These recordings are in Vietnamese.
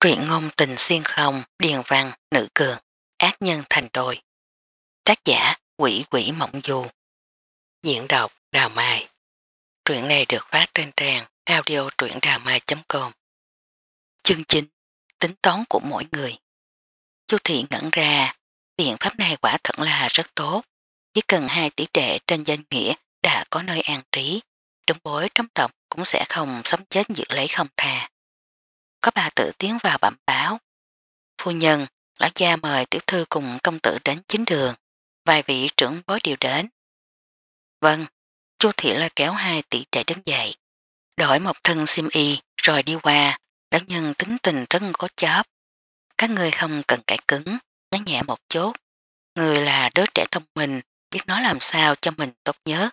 truyện ngôn tình xuyên không, điền văn, nữ cường, ác nhân thành đôi. Tác giả quỷ quỷ mộng du. Diễn đọc Đào Mai. Truyện này được phát trên trang audio truyệnđàmai.com Chương 9 Tính toán của mỗi người Chú Thị ngẩn ra, biện pháp này quả thật là rất tốt. Chỉ cần hai tỷ đệ trên danh nghĩa đã có nơi an trí, đúng bối trong tộc cũng sẽ không sống chết giữ lấy không thà có bà tự tiến vào bẩm báo. Phu nhân, lão gia mời tiểu thư cùng công tử đến chính đường, vài vị trưởng bối đều đến. Vâng, Chu thị la kéo hai tỷ trẻ đứng dậy, đổi một thân sim y rồi đi qua, lão nhân tính tình thân có chóp. Các người không cần cãi cứng, nhắn nhẹ một chút. Người là đứa trẻ thông minh, biết nói làm sao cho mình tốt nhớ.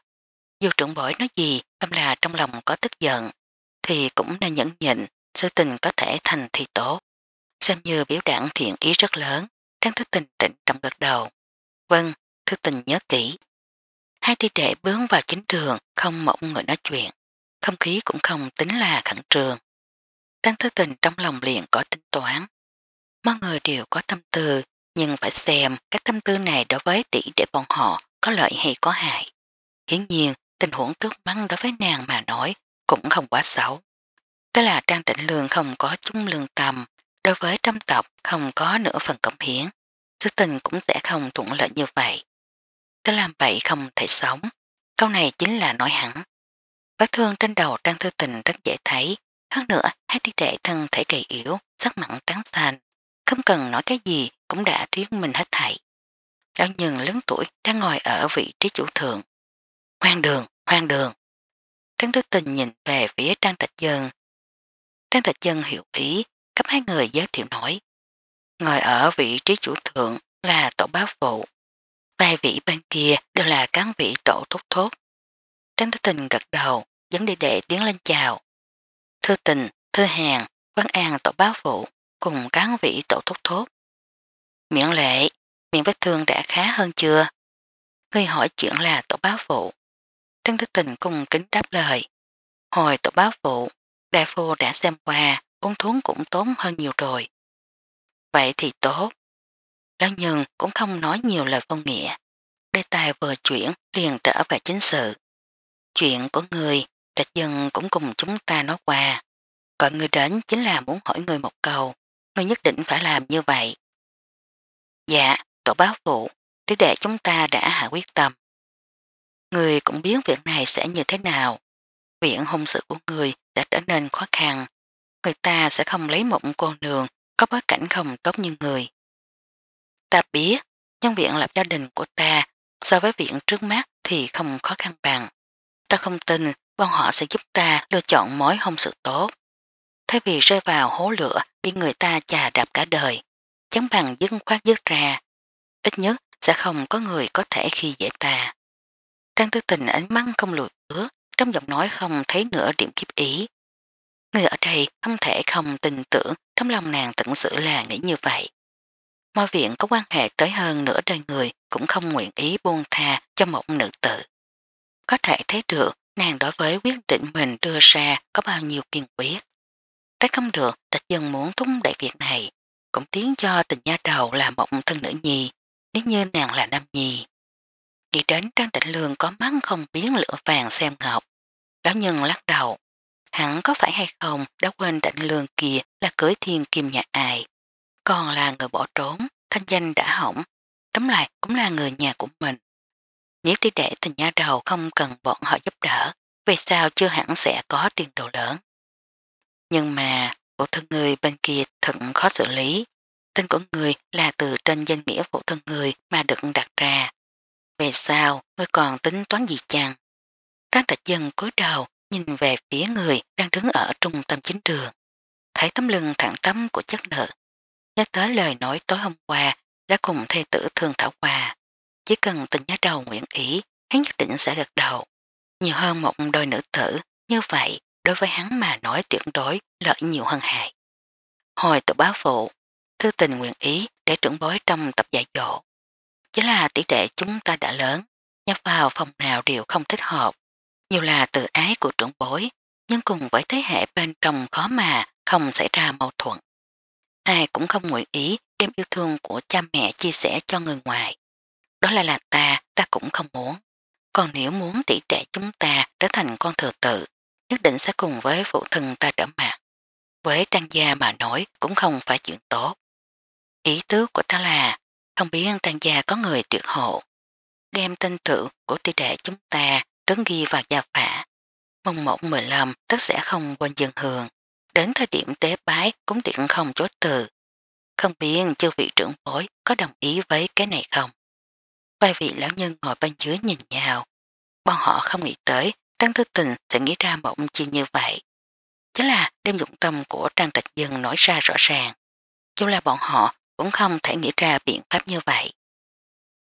Dù trưởng bối nói gì, âm là trong lòng có tức giận, thì cũng nên nhẫn nhịn, sự tình có thể thành thì tốt. Xem như biểu đảng thiện ý rất lớn, đang thức tình tịnh trong gật đầu. Vâng, thức tình nhớ kỹ. Hai thi trẻ bướng vào chính trường, không một người nói chuyện. Không khí cũng không tính là khẳng trường. Đang thức tình trong lòng liền có tính toán. Mọi người đều có tâm tư, nhưng phải xem các tâm tư này đối với tỷ để bọn họ có lợi hay có hại. Hiển nhiên, tình huống trước mắt đối với nàng mà nói cũng không quá xấu. Tức là Trang Tịnh Lương không có chung lương tầm, đối với trăm tộc không có nửa phần cống hiến, sự tình cũng sẽ không thuận lợi như vậy. Tức làm vậy không thể sống. Câu này chính là nói hẳn. Vết thương trên đầu Trang Thư Tình rất dễ thấy, hơn nữa hai thi thể thân thể kỳ yếu, sắc mặn tán xanh, không cần nói cái gì cũng đã thuyết mình hết thảy. Lão nhân lớn tuổi đang ngồi ở vị trí chủ thượng. Hoang đường, hoang đường. Trang Thư Tình nhìn về phía Trang tịch Dân Trang Thạch Dân hiểu ý, cấp hai người giới thiệu nói. Ngồi ở vị trí chủ thượng là tổ báo phụ Vài vị bên kia đều là cán vị tổ thúc thốt. Trang Thạch Tình gật đầu, dẫn đi đệ tiến lên chào. Thư tình, thư hàng, văn an tổ báo phụ cùng cán vị tổ thúc thốt. Miễn lệ, miệng vết thương đã khá hơn chưa? Người hỏi chuyện là tổ báo phụ Trang Thư Tình cùng kính đáp lời. Hồi tổ báo phụ Đại phu đã xem qua, uống thuốc cũng tốn hơn nhiều rồi. Vậy thì tốt. Lão nhân cũng không nói nhiều lời phong nghĩa. Đề tài vừa chuyển liền trở về chính sự. Chuyện của người, địch dân cũng cùng chúng ta nói qua. Gọi người đến chính là muốn hỏi người một câu. Người nhất định phải làm như vậy. Dạ, tổ báo phụ, tí đệ chúng ta đã hạ quyết tâm. Người cũng biết việc này sẽ như thế nào viện hôn sự của người đã trở nên khó khăn. Người ta sẽ không lấy một cô nương có bối cảnh không tốt như người. Ta biết, nhân viện lập gia đình của ta so với viện trước mắt thì không khó khăn bằng. Ta không tin bọn họ sẽ giúp ta lựa chọn mối hôn sự tốt. Thay vì rơi vào hố lửa bị người ta chà đạp cả đời, chẳng bằng dứt khoát dứt ra. Ít nhất sẽ không có người có thể khi dễ ta. Trang tư tình ánh mắt không lùi ước, trong giọng nói không thấy nửa điểm kiếp ý. Người ở đây không thể không tin tưởng trong lòng nàng tận sự là nghĩ như vậy. mà viện có quan hệ tới hơn nửa đời người cũng không nguyện ý buông tha cho một nữ tử. Có thể thấy được nàng đối với quyết định mình đưa ra có bao nhiêu kiên quyết. Trái không được, địch dân muốn thúc đẩy việc này, cũng tiến cho tình gia đầu là một thân nữ nhi, nếu như nàng là nam nhi. Đi đến Trang Tịnh Lương có mắt không biến lửa vàng xem ngọc. Lão nhân lắc đầu. hẳn có phải hay không đã quên Tịnh Lương kia là cưới thiên kim nhà ai. Còn là người bỏ trốn, thanh danh đã hỏng. Tấm lại cũng là người nhà của mình. Nếu tỷ đệ tình nhà đầu không cần bọn họ giúp đỡ, về sao chưa hẳn sẽ có tiền đồ lớn. Nhưng mà, phụ thân người bên kia thật khó xử lý. Tên của người là từ trên danh nghĩa phụ thân người mà được đặt ra về sau ngươi còn tính toán gì chàng. Trác trạch dân cúi đầu nhìn về phía người đang đứng ở trung tâm chính trường. Thấy tấm lưng thẳng tấm của chất nữ. Nhớ tới lời nói tối hôm qua đã cùng thê tử thường thảo quà. Chỉ cần tình nhá đầu nguyện ý, hắn nhất định sẽ gật đầu. Nhiều hơn một đôi nữ tử, như vậy đối với hắn mà nói tuyệt đối lợi nhiều hơn hại. Hồi tụ báo phụ, thư tình nguyện ý để trưởng bối trong tập dạy dỗ chứ là tỷ đệ chúng ta đã lớn, nhập vào phòng nào đều không thích hợp. nhiều là tự ái của trưởng bối, nhưng cùng với thế hệ bên trong khó mà không xảy ra mâu thuẫn. Ai cũng không nguyện ý đem yêu thương của cha mẹ chia sẻ cho người ngoài. Đó là là ta, ta cũng không muốn. Còn nếu muốn tỷ trẻ chúng ta trở thành con thừa tự, nhất định sẽ cùng với phụ thân ta đỡ mặt. Với trang gia mà nói cũng không phải chuyện tốt. Ý tứ của ta là không biết tàn gia có người tuyệt hộ. Đem tên tự của tỷ đệ chúng ta trấn ghi vào gia phả. Mông một, mười lăm tất sẽ không quên dân hường. Đến thời điểm tế bái cũng tiện không chối từ. Không biết chư vị trưởng bối có đồng ý với cái này không? Vài vị lão nhân ngồi bên dưới nhìn nhau. Bọn họ không nghĩ tới, Trang Thư Tình sẽ nghĩ ra mộng chiêu như vậy. Chính là đem dụng tâm của Trang Tịch Dân nói ra rõ ràng. Dù là bọn họ cũng không thể nghĩ ra biện pháp như vậy.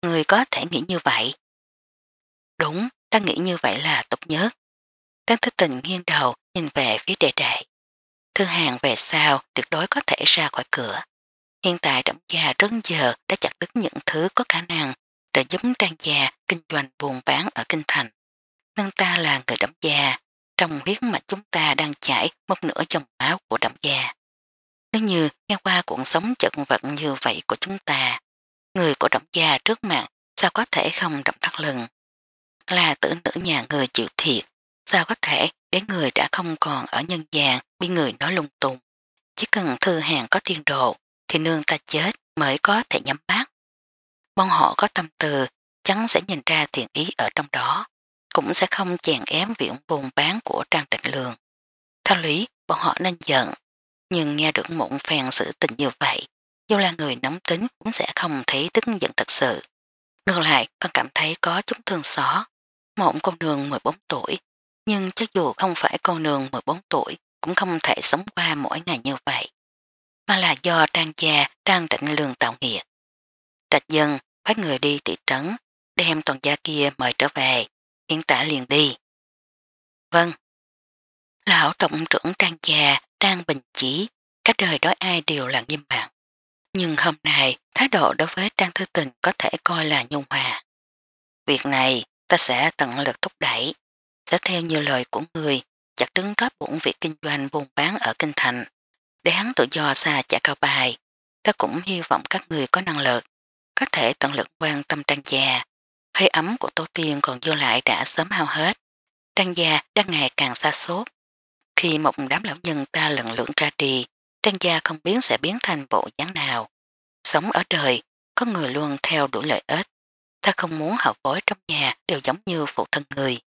Người có thể nghĩ như vậy. Đúng, ta nghĩ như vậy là tốt nhất. Trang thích tình nghiêng đầu nhìn về phía đệ đệ. Thư hàng về sau tuyệt đối có thể ra khỏi cửa. Hiện tại trọng gia rất giờ đã chặt đứt những thứ có khả năng để giúp trang gia kinh doanh buôn bán ở Kinh Thành. Nâng ta là người đậm gia, trong huyết mà chúng ta đang chảy một nửa dòng máu của đậm gia. Nếu như nghe qua cuộc sống chật vật như vậy của chúng ta, người của động gia trước mặt sao có thể không động thắt lưng? Là tử nữ nhà người chịu thiệt, sao có thể để người đã không còn ở nhân gian bị người nói lung tung? Chỉ cần thư hàng có tiên độ, thì nương ta chết mới có thể nhắm bát. Bọn họ có tâm từ, chắn sẽ nhìn ra thiện ý ở trong đó, cũng sẽ không chèn ém viễn buồn bán của Trang Trịnh lường. Theo lý, bọn họ nên giận, nhưng nghe được mụn phèn sự tình như vậy, dù là người nóng tính cũng sẽ không thấy tức giận thật sự. Ngược lại, con cảm thấy có chút thương xó. Mộng cô nương 14 tuổi, nhưng cho dù không phải cô nương 14 tuổi, cũng không thể sống qua mỗi ngày như vậy. Mà là do trang gia đang định lường tạo nghiệt. Trạch dân, phát người đi thị trấn, đem toàn gia kia mời trở về, hiện tại liền đi. Vâng. Lão tổng trưởng trang gia Trang Bình Chỉ, cách đời đối ai đều là nghiêm mặt. Nhưng hôm nay, thái độ đối với Trang Thư Tình có thể coi là nhung hòa. Việc này, ta sẽ tận lực thúc đẩy, sẽ theo như lời của người, chặt đứng rót bụng việc kinh doanh buôn bán ở Kinh Thành, để hắn tự do xa trả cao bài. Ta cũng hy vọng các người có năng lực, có thể tận lực quan tâm Trang Gia. Hơi ấm của Tô Tiên còn vô lại đã sớm hao hết. Trang Gia đang ngày càng xa sốt, khi một đám lão nhân ta lần lượt ra đi, trang gia không biến sẽ biến thành bộ dáng nào. Sống ở đời, có người luôn theo đuổi lợi ích. Ta không muốn hậu bối trong nhà đều giống như phụ thân người.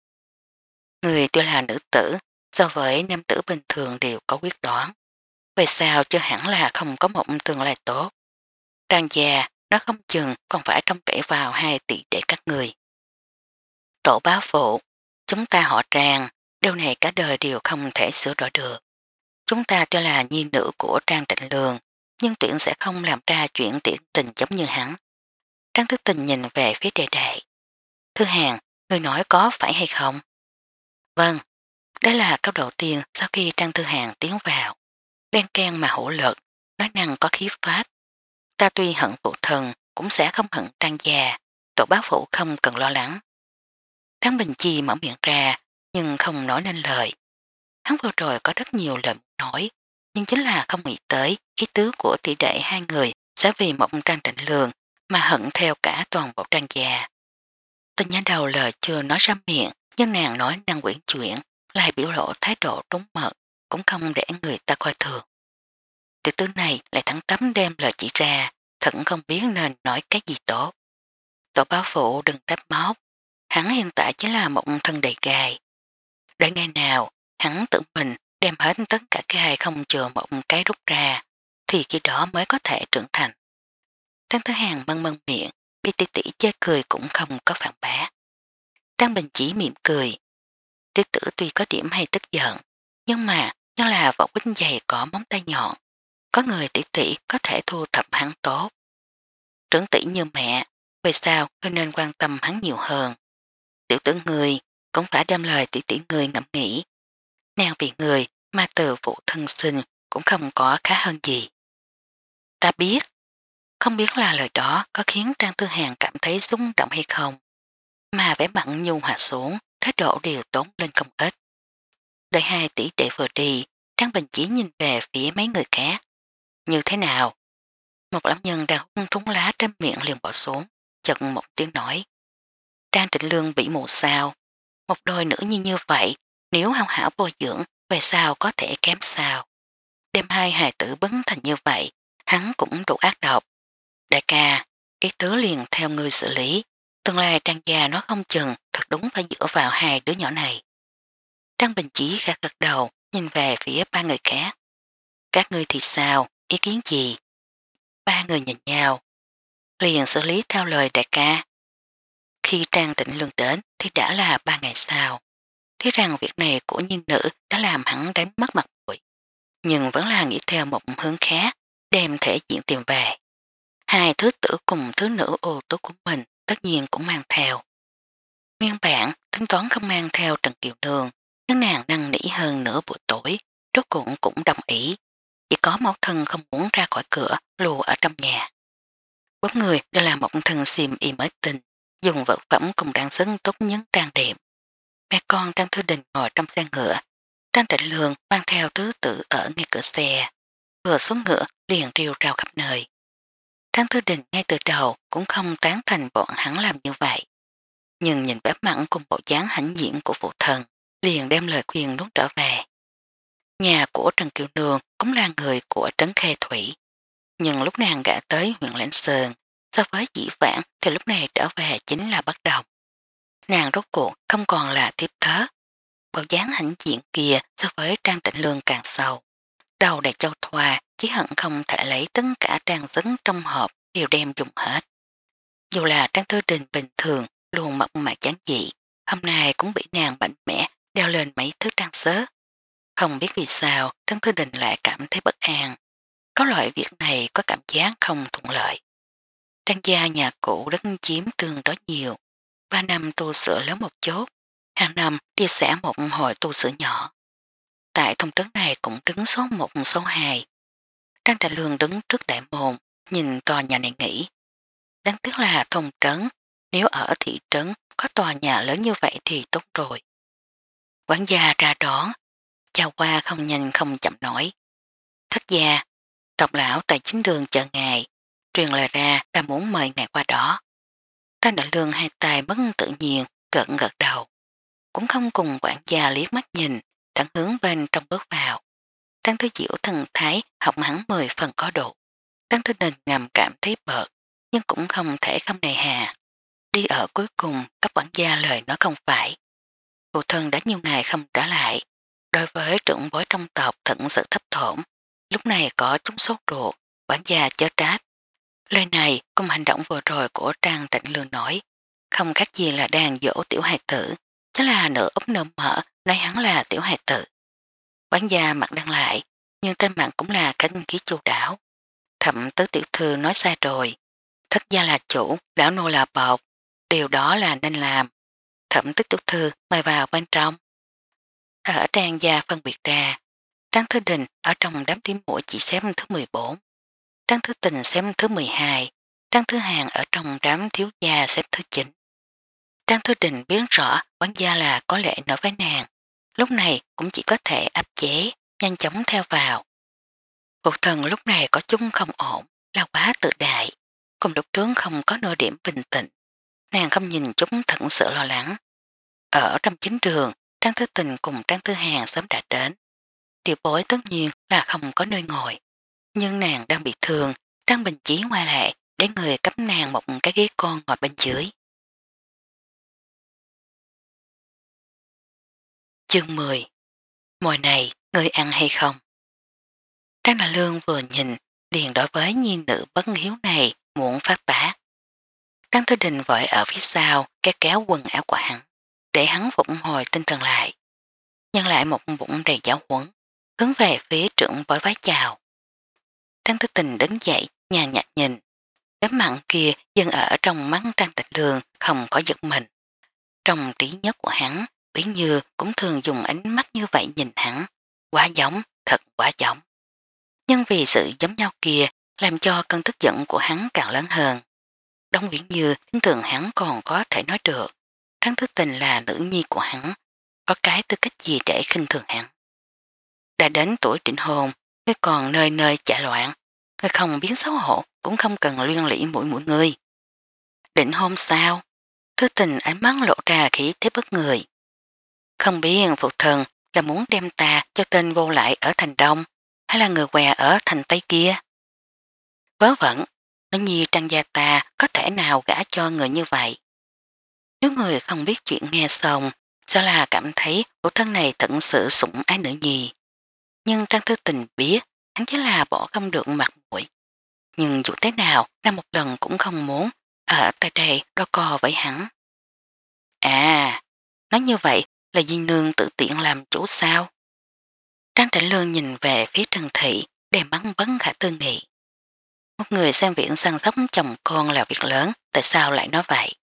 Người tuy là nữ tử, so với nam tử bình thường đều có quyết đoán. Về sao chưa hẳn là không có một tương lai tốt. trang gia nó không chừng còn phải trông cậy vào hai tỷ để các người. Tổ báo phụ, chúng ta họ tràng, điều này cả đời đều không thể sửa đổi được. Chúng ta cho là nhi nữ của Trang Tịnh Lương, nhưng tuyển sẽ không làm ra chuyện tiện tình giống như hắn. Trang thức tình nhìn về phía đề đại. Thư hàng, người nói có phải hay không? Vâng, đó là câu đầu tiên sau khi Trang Thư Hàng tiến vào. Đen can mà hữu lực, nói năng có khí phát. Ta tuy hận phụ thần, cũng sẽ không hận Trang già, Tổ báo phụ không cần lo lắng. Trang Bình Chi mở miệng ra, nhưng không nói nên lời. Hắn vừa rồi có rất nhiều lời nói, nhưng chính là không nghĩ tới ý tứ của tỷ đệ hai người sẽ vì một trang trịnh lường mà hận theo cả toàn bộ trang già. Tên nhá đầu lời chưa nói ra miệng, nhưng nàng nói năng quyển chuyển, lại biểu lộ thái độ trúng mật, cũng không để người ta coi thường. Tiểu tư này lại thẳng tắm đem lời chỉ ra, thật không biết nên nói cái gì tốt. Tổ báo phụ đừng trách móc, hắn hiện tại chỉ là một thân đầy gài, để ngày nào, hắn tự mình đem hết tất cả gai không chừa một cái rút ra, thì khi đó mới có thể trưởng thành. Trang Thứ Hàng mân mân miệng, bị tỷ tỷ chê cười cũng không có phản bá. Trang Bình chỉ mỉm cười. Tỷ tử tuy có điểm hay tức giận, nhưng mà nó là vỏ quýnh dày có móng tay nhọn. Có người tỷ tỷ có thể thu thập hắn tốt. Trưởng tỷ như mẹ, về sao cứ nên quan tâm hắn nhiều hơn. Tiểu tử người cũng phải đem lời tỷ tỷ người ngẫm nghĩ. Nàng vì người mà từ vụ thân sinh cũng không có khá hơn gì. Ta biết, không biết là lời đó có khiến Trang Tư Hàng cảm thấy rung động hay không, mà vẻ mặn nhu hòa xuống, thái độ đều tốn lên công ích. Đợi hai tỷ đệ vừa đi, Trang Bình chỉ nhìn về phía mấy người khác. Như thế nào? Một lão nhân đang hung thúng lá trên miệng liền bỏ xuống, chật một tiếng nói. Trang Trịnh Lương bị mù sao, một đôi nữ như như vậy nếu hào hảo bồi dưỡng về sao có thể kém sao. Đêm hai hài tử bấn thành như vậy, hắn cũng đủ ác độc. Đại ca, ý tứ liền theo người xử lý, tương lai trang gia nó không chừng, thật đúng phải dựa vào hai đứa nhỏ này. Trang Bình Chỉ gạt gật đầu, nhìn về phía ba người khác. Các ngươi thì sao, ý kiến gì? Ba người nhìn nhau, liền xử lý theo lời đại ca. Khi Trang Tịnh Lương đến thì đã là ba ngày sau. Thế rằng việc này của nhân nữ đã làm hắn đánh mất mặt bụi. Nhưng vẫn là nghĩ theo một hướng khác, đem thể diện tìm về. Hai thứ tử cùng thứ nữ ô tố của mình tất nhiên cũng mang theo. Nguyên bản tính toán không mang theo Trần Kiều Đường, nhưng nàng năng nỉ hơn nửa buổi tối, rốt cuộc cũng đồng ý. Chỉ có mẫu thân không muốn ra khỏi cửa, lù ở trong nhà. Bốn người đều là một thân xìm y mới tình, dùng vật phẩm cùng trang sức tốt nhất trang điểm. Mẹ con Trang Thư Đình ngồi trong xe ngựa, Trang Trịnh Lương mang theo tứ tự ở ngay cửa xe, vừa xuống ngựa liền riêu rào khắp nơi. Trang Thư Đình ngay từ đầu cũng không tán thành bọn hắn làm như vậy. Nhưng nhìn bếp mặn cùng bộ dáng hãnh diện của phụ thần, liền đem lời khuyên nút trở về. Nhà của Trần Kiều Nương cũng là người của Trấn Khê Thủy. Nhưng lúc nàng gã tới huyện Lãnh Sơn, So với dĩ vãng thì lúc này trở về chính là bất đồng. Nàng rốt cuộc không còn là thiếp thớ. Bộ dáng hãnh diện kia so với trang trịnh lương càng sâu. Đầu đầy châu thoa chỉ hận không thể lấy tất cả trang dấn trong hộp đều đem dùng hết. Dù là trang thư đình bình thường luôn mập mạc chán dị, hôm nay cũng bị nàng mạnh mẽ đeo lên mấy thứ trang sớ. Không biết vì sao, Trang Thư Đình lại cảm thấy bất an. Có loại việc này có cảm giác không thuận lợi. Trang gia nhà cũ rất chiếm tương đối nhiều. Ba năm tu sửa lớn một chút, hàng năm đi sẽ một hội tu sửa nhỏ. Tại thông trấn này cũng đứng số 1 số 2. Trang Trạch Lương đứng trước đại môn, nhìn tòa nhà này nghĩ. Đáng tiếc là thông trấn, nếu ở thị trấn có tòa nhà lớn như vậy thì tốt rồi. Quán gia ra đón, chào qua không nhanh không chậm nổi. Thất gia, tộc lão tại chính đường chờ ngài, truyền lời ra ta muốn mời ngài qua đó. Trang đại lương hai tay bất tự nhiên, gật gật đầu. Cũng không cùng quản gia liếc mắt nhìn, thẳng hướng bên trong bước vào. Trang Thứ Diễu thần thái học hẳn mười phần có độ. Trang Thứ Đình ngầm cảm thấy bợt, nhưng cũng không thể không nề hà. Đi ở cuối cùng, cấp quản gia lời nói không phải. Phụ thân đã nhiều ngày không trả lại. Đối với trưởng bối trong tộc thận sự thấp thổm, lúc này có chúng sốt ruột, quản gia chớ trách, Lời này cùng hành động vừa rồi của Trang Trịnh Lương nói, không khác gì là đang dỗ tiểu hài tử, chứ là nửa úp nửa mở, nói hắn là tiểu hài tử. Quán gia mặt đăng lại, nhưng trên mạng cũng là cánh ký chu đảo. Thậm tứ tiểu thư nói sai rồi, thất gia là chủ, đảo nô là bột, điều đó là nên làm. Thậm tức tiểu thư mời vào bên trong. Ở trang gia phân biệt ra, Trang Thư Đình ở trong đám tím mũi chỉ xếp thứ 14. Trang Thứ Tình xếp thứ 12, Trang Thứ Hàng ở trong đám thiếu gia xếp thứ 9. Trang Thứ Đình biết rõ quán gia là có lẽ nổi với nàng, lúc này cũng chỉ có thể áp chế, nhanh chóng theo vào. Phục thần lúc này có chung không ổn, là quá tự đại, cùng lúc trướng không có nơi điểm bình tĩnh. Nàng không nhìn chúng thận sự lo lắng. Ở trong chính trường Trang Thứ Tình cùng Trang Thứ Hàng sớm đã đến. Tiểu bối tất nhiên là không có nơi ngồi. Nhưng nàng đang bị thương, Trang Bình Chí ngoài lại để người cấp nàng một cái ghế con ngồi bên dưới. Chương 10 Mùa này, người ăn hay không? Trang Đà Lương vừa nhìn, liền đối với nhi nữ bất hiếu này muộn phát tá. Trang Thư Đình vội ở phía sau, cái kéo quần áo của hắn, để hắn phục hồi tinh thần lại. Nhân lại một bụng đầy giáo huấn, hướng về phía trưởng bói vái chào. Trang Tư Tình đứng dậy, nhà nhạt nhìn. Đám mặn kia dân ở trong mắt Trang Tịch Lương không có giật mình. Trong trí nhớ của hắn, Bỉ Như cũng thường dùng ánh mắt như vậy nhìn hắn. Quá giống, thật quá giống. Nhưng vì sự giống nhau kia làm cho cơn tức giận của hắn càng lớn hơn. Đông Nguyễn Như tin tưởng hắn còn có thể nói được. Trang Thứ Tình là nữ nhi của hắn, có cái tư cách gì để khinh thường hắn. Đã đến tuổi trịnh hôn, Thế còn nơi nơi chạy loạn, người không biến xấu hổ cũng không cần liên lỉ mũi mũi người. Định hôm sau, thứ tình ánh mắt lộ ra khí thế bất người. Không biết phụ thần là muốn đem ta cho tên vô lại ở thành đông hay là người què ở thành tây kia. Vớ vẩn, nó nhi trăng gia ta có thể nào gã cho người như vậy. Nếu người không biết chuyện nghe xong, sẽ là cảm thấy cổ thân này thận sự sủng ái nữ gì? nhưng Trang Thư Tình biết hắn chính là bỏ không được mặt mũi. Nhưng dù thế nào, năm một lần cũng không muốn ở tại đây đo co với hắn. À, nói như vậy là Di Nương tự tiện làm chủ sao? Trang Trịnh Lương nhìn về phía Trần Thị để bắn vấn khả tư nghị. Một người xem viện săn sóc chồng con là việc lớn, tại sao lại nói vậy?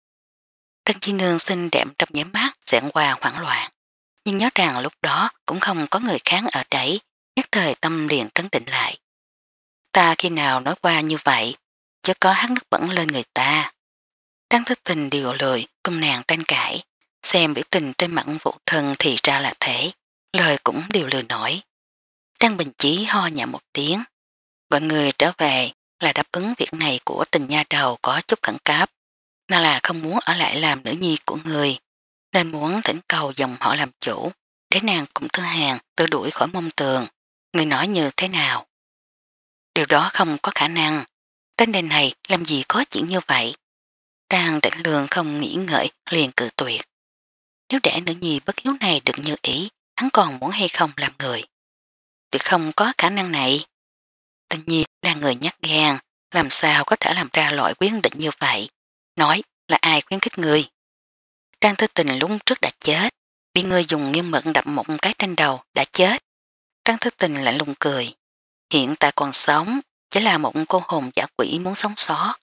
Trang Di Nương xinh đẹp trong nháy mắt dẹn qua hoảng loạn. Nhưng nhớ rằng lúc đó cũng không có người kháng ở đấy, nhất thời tâm liền trấn tĩnh lại. Ta khi nào nói qua như vậy, chứ có hát nước bẩn lên người ta. Trang thức tình điều lười cung nàng tan cãi, xem biểu tình trên mặt vụ thân thì ra là thế, lời cũng đều lừa nổi. Trang Bình Chí ho nhẹ một tiếng, gọi người trở về là đáp ứng việc này của tình nha đầu có chút khẩn cáp, Nó là không muốn ở lại làm nữ nhi của người, nên muốn thỉnh cầu dòng họ làm chủ, để nàng cũng thư hàng tự đuổi khỏi mông tường. Người nói như thế nào? Điều đó không có khả năng. Trên đề này làm gì có chuyện như vậy? Trang định lương không nghĩ ngợi liền cự tuyệt. Nếu để nữ nhi bất hiếu này được như ý, hắn còn muốn hay không làm người? Tuyệt không có khả năng này. Tình nhi là người nhắc gan, làm sao có thể làm ra loại quyết định như vậy? Nói là ai khuyến khích người? Trang thư tình lúc trước đã chết, bị người dùng nghiêm mận đập một cái trên đầu đã chết. Trang thức tình lại lùng cười. Hiện tại còn sống, chỉ là một cô hồn giả quỷ muốn sống sót.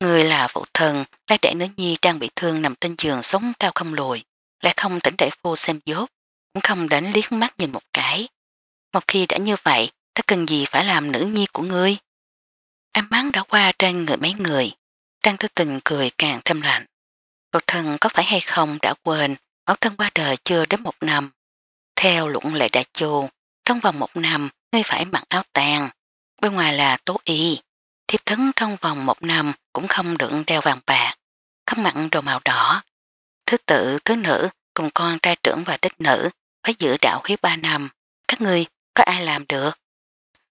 Người là phụ thần, lại để nữ nhi trang bị thương nằm trên giường sống cao không lùi, lại không tỉnh để phu xem dốt, cũng không đến liếc mắt nhìn một cái. Một khi đã như vậy, ta cần gì phải làm nữ nhi của ngươi? Em mắng đã qua trên người mấy người, Trang Thư Tình cười càng thêm lạnh. Phụ thần có phải hay không đã quên mẫu thân qua đời chưa đến một năm. Theo luận lệ đại chu trong vòng một năm, ngươi phải mặc áo tàn. Bên ngoài là tố y. Thiếp thấn trong vòng một năm cũng không được đeo vàng bạc. Không mặn đồ màu đỏ. Thứ tự, thứ nữ, cùng con trai trưởng và đích nữ phải giữ đạo khí ba năm. Các ngươi có ai làm được?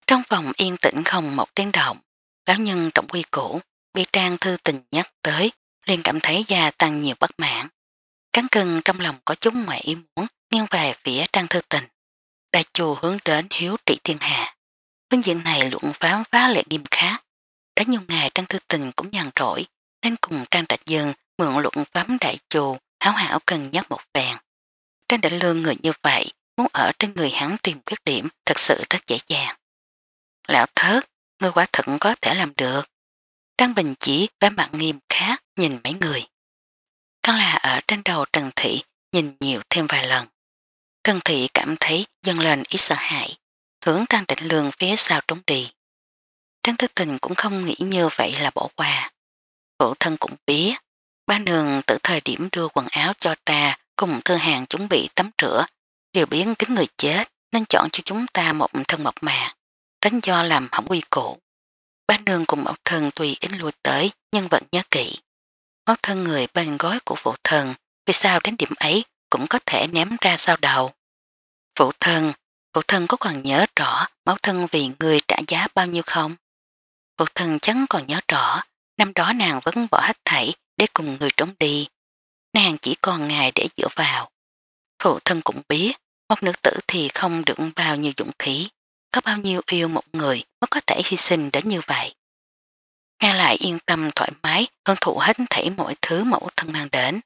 Trong vòng yên tĩnh không một tiếng động, lão nhân trọng quy cũ, bị trang thư tình nhắc tới, liền cảm thấy da tăng nhiều bất mãn. Cắn cưng trong lòng có chút ngoại ý muốn nghiêng về phía trang thư tình. Đại chù hướng đến hiếu trị thiên hạ. Phương diện này luận phán phá lệ nghiêm khắc. Đã nhiều ngày Trang Thư Tình cũng nhàn rỗi, nên cùng Trang Trạch Dương mượn luận phán đại chù hảo hảo cần nhắc một vàng. Trang đã lương người như vậy, muốn ở trên người hắn tìm khuyết điểm thật sự rất dễ dàng. Lão thớt, người quả thật có thể làm được. Trang Bình chỉ vẻ mặt nghiêm khắc nhìn mấy người. Căn là ở trên đầu Trần Thị nhìn nhiều thêm vài lần. Trần Thị cảm thấy dâng lên ít sợ hãi, hướng Trang Trịnh Lương phía sau trốn đi. Trang Thức Tình cũng không nghĩ như vậy là bỏ qua. Phụ thân cũng biết, ba nương từ thời điểm đưa quần áo cho ta cùng thư hàng chuẩn bị tắm rửa, đều biến kính người chết nên chọn cho chúng ta một thân mộc mạc, tránh do làm hỏng quy cổ. Ba nương cùng mẫu thân tùy ính lùi tới nhưng vẫn nhớ kỹ. Mẫu thân người bên gói của phụ thân vì sao đến điểm ấy cũng có thể ném ra sau đầu. Phụ thân, phụ thân có còn nhớ rõ máu thân vì người trả giá bao nhiêu không? Phụ thân chắn còn nhớ rõ, năm đó nàng vẫn bỏ hết thảy để cùng người trốn đi. Nàng chỉ còn ngài để dựa vào. Phụ thân cũng biết, một nữ tử thì không được bao nhiêu dũng khí, có bao nhiêu yêu một người mới có thể hy sinh đến như vậy. Nghe lại yên tâm thoải mái, hân thụ hết thảy mọi thứ mẫu thân mang đến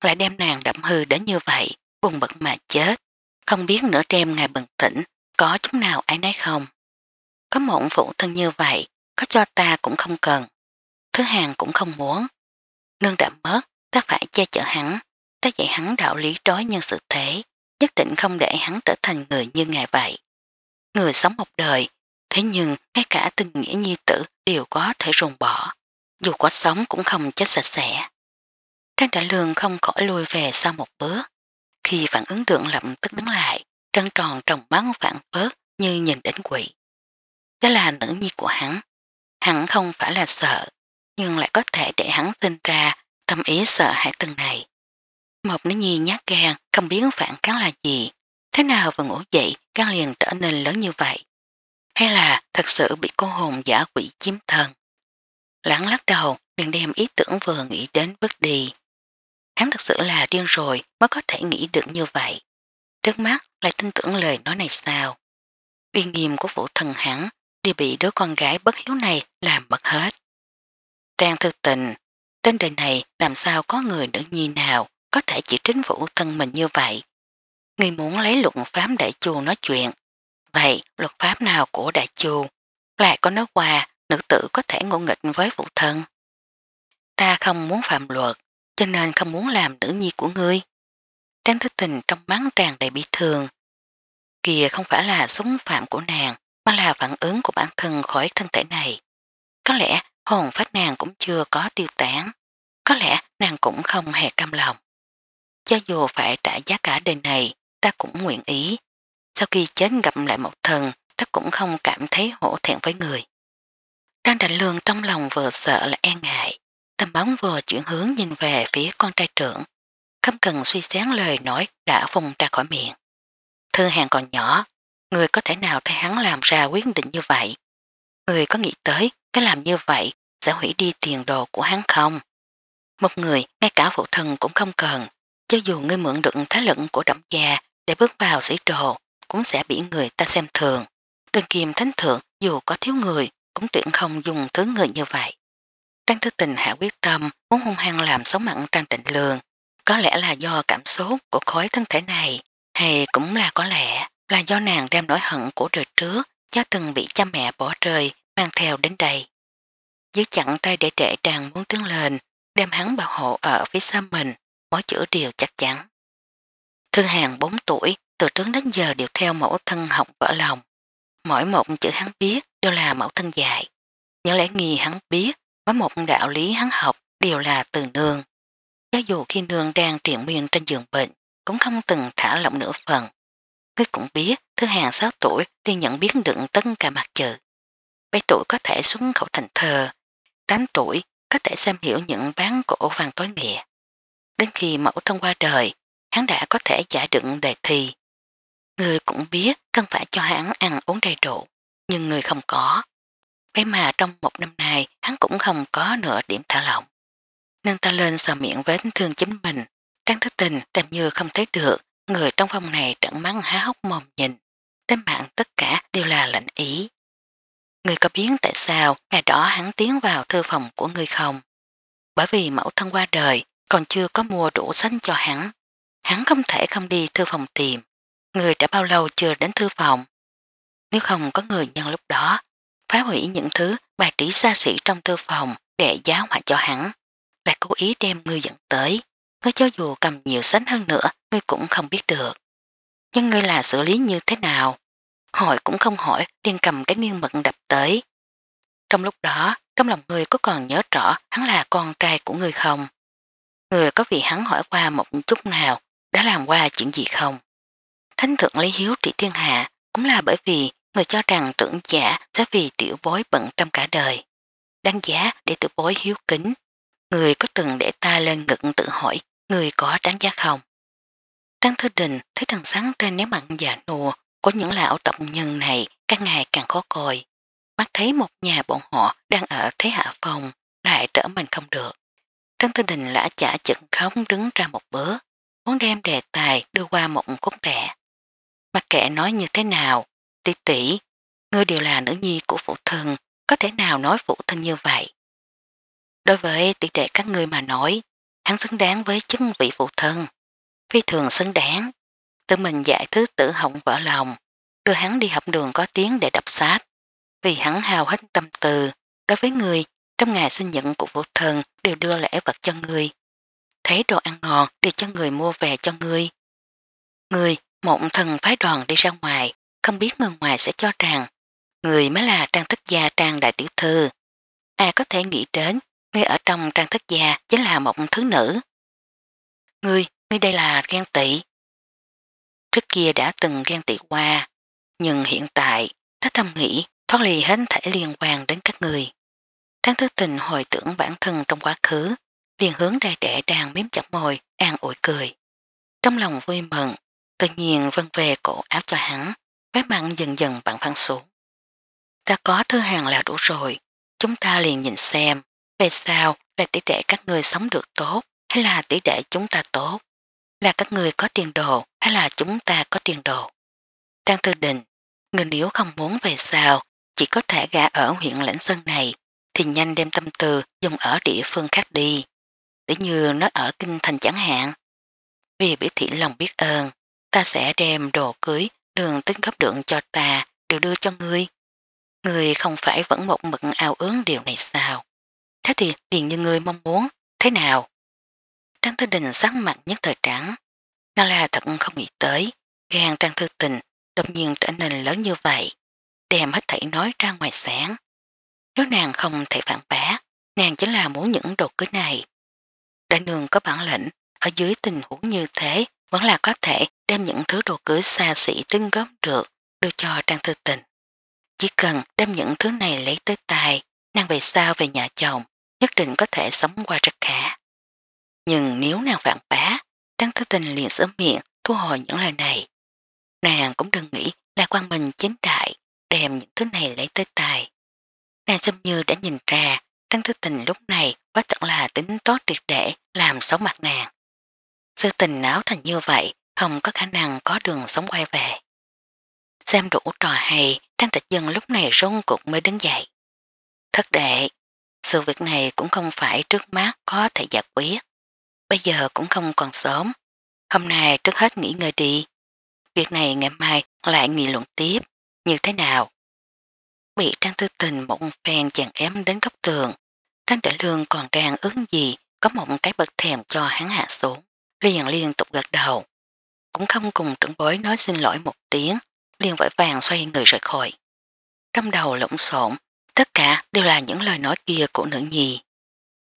lại đem nàng đậm hư đến như vậy, buồn bực mà chết. Không biết nửa đêm ngày bừng tỉnh, có chút nào ai nấy không? Có một phụ thân như vậy, có cho ta cũng không cần. Thứ hàng cũng không muốn. Nương đã mất, ta phải che chở hắn. Ta dạy hắn đạo lý trói nhân sự thế, nhất định không để hắn trở thành người như ngài vậy. Người sống một đời, thế nhưng ngay cả tình nghĩa nhi tử đều có thể ruồng bỏ. Dù có sống cũng không chết sạch sẽ. Trang trả lương không khỏi lùi về sau một bước. Khi phản ứng được lập tức đứng lại, trăng tròn trong mắt phản phớt như nhìn đến quỷ. Đó là nữ nhi của hắn. Hắn không phải là sợ, nhưng lại có thể để hắn tin ra tâm ý sợ hãi từng này. Một nữ nhi nhát gan, không biết phản kháng là gì. Thế nào vừa ngủ dậy, gan liền trở nên lớn như vậy? Hay là thật sự bị cô hồn giả quỷ chiếm thần? Lãng lắc đầu, liền đem ý tưởng vừa nghĩ đến bước đi. Hắn thật sự là điên rồi mới có thể nghĩ được như vậy. Trước mắt lại tin tưởng lời nói này sao. Uy nghiêm của vũ thần hắn đi bị đứa con gái bất hiếu này làm mất hết. Trang thư tình, trên đời này làm sao có người nữ nhi nào có thể chỉ trích vũ thân mình như vậy. Người muốn lấy luật pháp đại chu nói chuyện. Vậy luật pháp nào của đại chu lại có nói qua nữ tử có thể ngộ nghịch với phụ thân? Ta không muốn phạm luật, cho nên không muốn làm nữ nhi của ngươi. Trang thức tình trong bắn tràn đầy bị thường. kia không phải là súng phạm của nàng, mà là phản ứng của bản thân khỏi thân thể này. Có lẽ hồn phát nàng cũng chưa có tiêu tán. Có lẽ nàng cũng không hề cam lòng. Cho dù phải trả giá cả đời này, ta cũng nguyện ý. Sau khi chết gặp lại một thần, ta cũng không cảm thấy hổ thẹn với người. Trang đại lương trong lòng vừa sợ là e ngại, Tầm bóng vừa chuyển hướng nhìn về phía con trai trưởng, không cần suy sáng lời nói đã vùng ra khỏi miệng. Thư hàng còn nhỏ, người có thể nào thấy hắn làm ra quyết định như vậy? Người có nghĩ tới cái làm như vậy sẽ hủy đi tiền đồ của hắn không? Một người, ngay cả phụ thân cũng không cần, cho dù ngươi mượn được thái lực của động gia để bước vào sĩ đồ, cũng sẽ bị người ta xem thường. Đường kiềm thánh thượng dù có thiếu người, cũng tuyển không dùng thứ người như vậy. Trang Thư Tình hạ quyết tâm muốn hung hăng làm sống mặn Trang Tịnh lường Có lẽ là do cảm xúc của khối thân thể này, hay cũng là có lẽ là do nàng đem nỗi hận của đời trước do từng bị cha mẹ bỏ rơi mang theo đến đây. Dưới chặn tay để trẻ đang muốn tướng lên, đem hắn bảo hộ ở phía sau mình, mỗi chữ điều chắc chắn. Thương hàng 4 tuổi, từ trước đến giờ đều theo mẫu thân học vỡ lòng. Mỗi một chữ hắn biết đều là mẫu thân dạy. Những lẽ nghi hắn biết có một đạo lý hắn học đều là từ nương. Cho dù khi nương đang triện miên trên giường bệnh, cũng không từng thả lỏng nửa phần. Ngươi cũng biết, thứ hàng 6 tuổi đi nhận biết đựng tất cả mặt chữ. 7 tuổi có thể xuống khẩu thành thờ, 8 tuổi có thể xem hiểu những bán cổ vàng tối nghĩa. Đến khi mẫu thân qua đời, hắn đã có thể giải đựng đề thi. Người cũng biết cần phải cho hắn ăn uống đầy đủ, nhưng người không có. Vậy mà trong một năm này hắn cũng không có nửa điểm thả lỏng. Nâng ta lên sờ miệng vết thương chính mình, Trang thức tình tạm như không thấy được, người trong phòng này trận mắng há hốc mồm nhìn, đến mạng tất cả đều là lệnh ý. Người có biến tại sao ngày đó hắn tiến vào thư phòng của người không? Bởi vì mẫu thân qua đời, còn chưa có mua đủ sách cho hắn. Hắn không thể không đi thư phòng tìm. Người đã bao lâu chưa đến thư phòng? Nếu không có người nhân lúc đó, phá hủy những thứ bà trí xa xỉ trong tư phòng để giáo họa cho hắn. Lại cố ý đem ngươi dẫn tới. Ngươi cho dù cầm nhiều sách hơn nữa, ngươi cũng không biết được. Nhưng ngươi là xử lý như thế nào? Hỏi cũng không hỏi, điên cầm cái nghiêng mật đập tới. Trong lúc đó, trong lòng ngươi có còn nhớ rõ hắn là con trai của ngươi không? Ngươi có vì hắn hỏi qua một chút nào, đã làm qua chuyện gì không? Thánh thượng Lý Hiếu trị thiên hạ cũng là bởi vì người cho rằng trưởng giả sẽ vì tiểu bối bận tâm cả đời. Đáng giá để tiểu bối hiếu kính. Người có từng để ta lên ngực tự hỏi người có đáng giá không? Trang Thư Đình thấy thần sáng trên ném mặn già nùa của những lão tộc nhân này càng ngày càng khó coi. Mắt thấy một nhà bọn họ đang ở thế hạ phòng lại trở mình không được. Trang Thư Đình lã chả chận khóc đứng ra một bữa muốn đem đề tài đưa qua một khúc rẻ. Mặc kệ nói như thế nào, tỷ tỷ, ngươi đều là nữ nhi của phụ thân, có thể nào nói phụ thân như vậy? Đối với tỷ đệ các ngươi mà nói, hắn xứng đáng với chức vị phụ thân, phi thường xứng đáng. Tự mình giải thứ tử hỏng vỡ lòng, đưa hắn đi học đường có tiếng để đập sát. Vì hắn hào hết tâm từ, đối với người, trong ngày sinh nhật của phụ thân đều đưa lễ vật cho người. Thấy đồ ăn ngon đều cho người mua về cho người. Người, mộng thần phái đoàn đi ra ngoài, không biết người ngoài sẽ cho rằng người mới là trang thức gia trang đại tiểu thư. Ai có thể nghĩ đến người ở trong trang thức gia chính là một thứ nữ. người người đây là ghen tị. Trước kia đã từng ghen tị qua, nhưng hiện tại, thách thâm nghĩ thoát lì hết thể liên quan đến các người. Trang thức tình hồi tưởng bản thân trong quá khứ, liền hướng ra trẻ đang miếm chậm môi, an ủi cười. Trong lòng vui mừng, tự nhiên vân về cổ áo cho hắn, Phép mặn dần dần bạn phân xuống. Ta có thư hàng là đủ rồi, chúng ta liền nhìn xem, về sao là tỷ đệ các người sống được tốt hay là tỷ đệ chúng ta tốt, là các người có tiền đồ hay là chúng ta có tiền đồ. Tăng Tư Đình, người nếu không muốn về sao, chỉ có thể gã ở huyện Lãnh Sơn này, thì nhanh đem tâm tư dùng ở địa phương khác đi, để như nó ở Kinh Thành chẳng hạn. Vì biểu thị lòng biết ơn, ta sẽ đem đồ cưới đường tích góp được cho ta đều đưa cho ngươi. Ngươi không phải vẫn một mực ao ớn điều này sao? Thế thì tiền như ngươi mong muốn, thế nào? Trang Thư Đình sắc mặt nhất thời trắng. Nó là thật không nghĩ tới, gan Trang Thư Tình đột nhiên trở nên lớn như vậy, đem hết thảy nói ra ngoài sáng. Nếu nàng không thể phản bá, nàng chính là muốn những đồ cưới này. Đại nương có bản lĩnh, ở dưới tình huống như thế vẫn là có thể đem những thứ đồ cưới xa xỉ tinh góp được đưa cho Trang Thư Tình. Chỉ cần đem những thứ này lấy tới tài, nàng về sao về nhà chồng, nhất định có thể sống qua rất khả. Nhưng nếu nàng vạn bá, Trang Thư Tình liền sớm miệng thu hồi những lời này. Nàng cũng đừng nghĩ là quan mình chính đại, đem những thứ này lấy tới tài. Nàng xâm như đã nhìn ra, Trang Thư Tình lúc này quá thật là tính tốt triệt để làm xấu mặt nàng sự tình náo thành như vậy, không có khả năng có đường sống quay về. Xem đủ trò hay, Trang tịch Dân lúc này rung cục mới đứng dậy. Thất đệ, sự việc này cũng không phải trước mắt có thể giải quyết. Bây giờ cũng không còn sớm. Hôm nay trước hết nghỉ ngơi đi. Việc này ngày mai lại nghị luận tiếp. Như thế nào? Bị Trang Tư Tình một phèn chàng ém đến góc tường. Trang tịch Lương còn đang ứng gì có một cái bật thèm cho hắn hạ xuống liền liên tục gật đầu. Cũng không cùng trưởng bối nói xin lỗi một tiếng, liền vội vàng xoay người rời khỏi. Trong đầu lộn xộn, tất cả đều là những lời nói kia của nữ nhi.